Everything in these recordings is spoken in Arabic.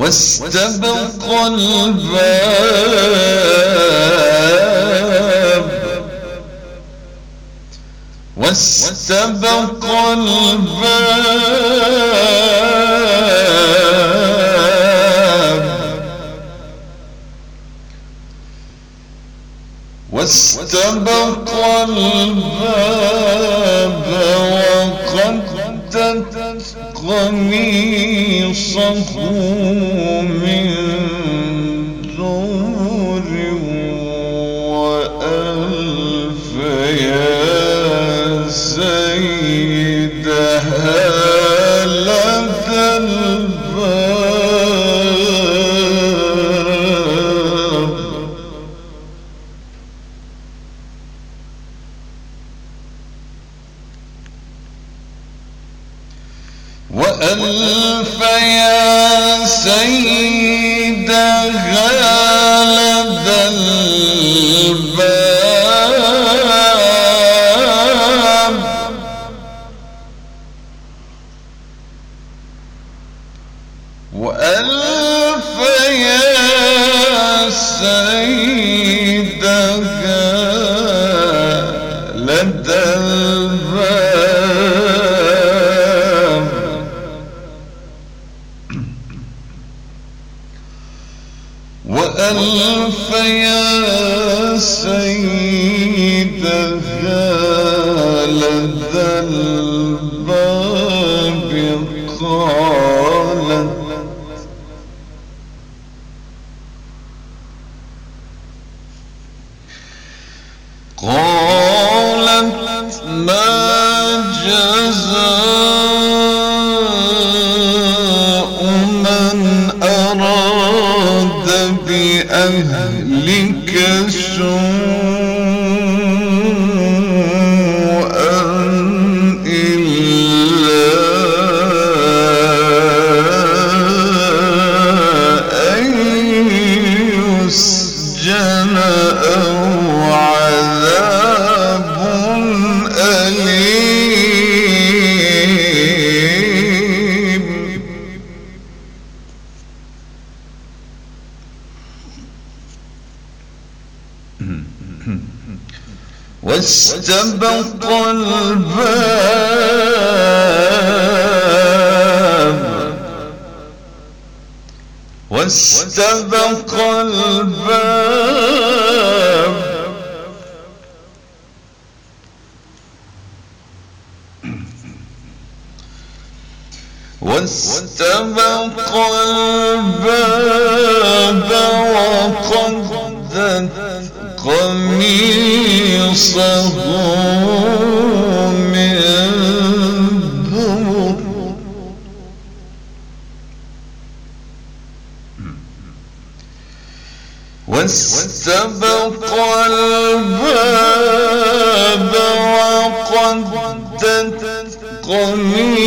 واستبق الباب. واستبق الباب. واستبق الباب وقدت قميصه من دور وألف يا سيدها لدى الباب. وألف يا سيدها قالت قالت ما جزاء من أراد بأهلك سوءا واستبق الباب. واستبق الباب. واستبق الباب. قميصه واستبق الباب وقدت قميصه.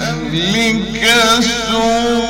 يهلك سوءا